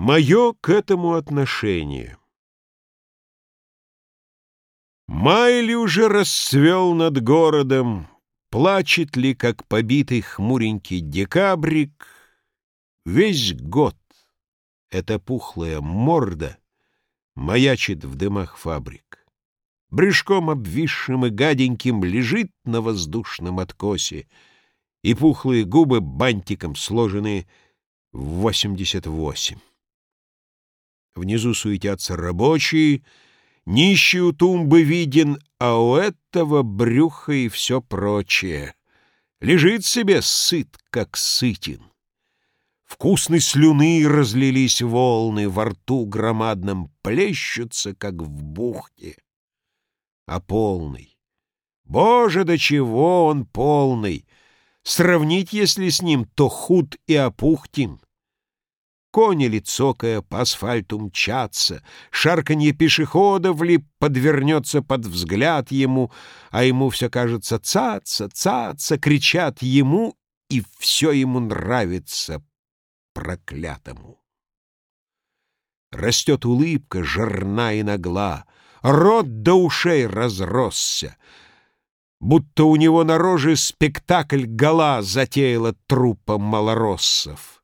Мое к этому отношение Май ли уже расцвел над городом, Плачет ли, как побитый хмуренький декабрик, Весь год эта пухлая морда Маячит в дымах фабрик. Брюшком обвисшим и гаденьким Лежит на воздушном откосе, И пухлые губы бантиком сложены в восемьдесят восемь. Внизу суетятся рабочие, нищий у тумбы виден, а у этого брюха и все прочее. Лежит себе сыт, как сытин. Вкусной слюны разлились волны, во рту громадном плещутся, как в бухте. А полный, боже, до чего он полный! Сравнить, если с ним, то худ и опухтин. Кони ли цокая по асфальту мчатся, Шарканье пешеходов ли подвернется под взгляд ему, А ему все кажется цаца, цаца, кричат ему, И все ему нравится проклятому. Растет улыбка, жирна и нагла, Рот до ушей разросся, Будто у него на роже спектакль гала Затеяла трупа малороссов.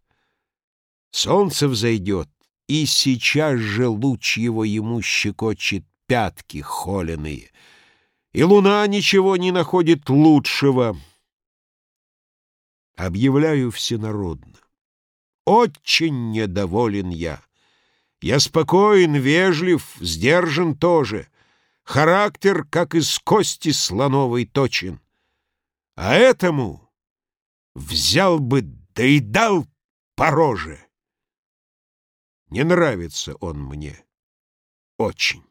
Солнце взойдет, и сейчас же луч его ему щекочет пятки холеные, и луна ничего не находит лучшего. Объявляю всенародно. Очень недоволен я. Я спокоен, вежлив, сдержан тоже. Характер, как из кости слоновой, точен. А этому взял бы, да и дал по роже. Не нравится он мне очень.